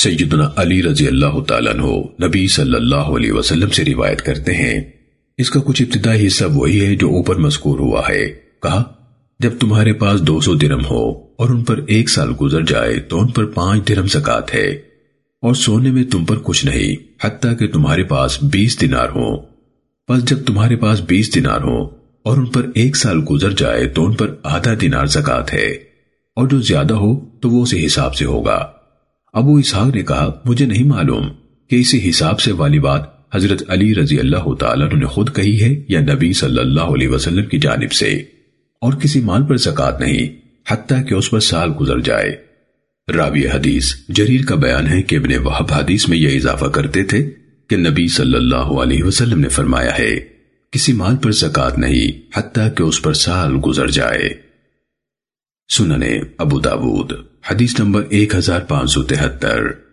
سیدنا علی رضی اللہ تعالیٰ عنہ نبی صلی اللہ علیہ وسلم سے روایت کرتے ہیں۔ اس کا کچھ ابتدائی حصہ وہی ہے جو اوپر مذکور ہوا ہے۔ کہا، جب تمہارے پاس دو سو درم ہو اور ان پر ایک سال گزر جائے تو ان پر پانچ درم زکات ہے۔ اور سونے میں تم پر کچھ نہیں، حتیٰ کہ تمہارے پاس بیس دینار ہو پس جب تمہارے پاس بیس دینار ہو اور ان پر ایک سال گزر جائے تو ان پر آدھا دینار زکات ہے۔ اور جو زیادہ ہو تو وہ اسی حساب سے ہوگا۔ ابو اسحاق نے کہا، مجھے نہیں معلوم کہ اسی حساب سے والی بات حضرت علی رضی اللہ تعالیٰ نے خود کہی ہے یا نبی صلی اللہ علیہ وسلم کی جانب سے۔ اور کسی مال پر زکات نہیں، حتیٰ کہ اس پر سال گزر جائے۔ راوی حدیث جریر کا بیان ہے کہ ابن وحب حدیث میں یہ اضافہ کرتے تھے کہ نبی صلی اللہ علیہ وسلم نے فرمایا ہے، کسی مال پر زکات نہیں، حتیٰ کہ اس پر سال گزر جائے۔ سننے ابو داود حدیث نمبر 1573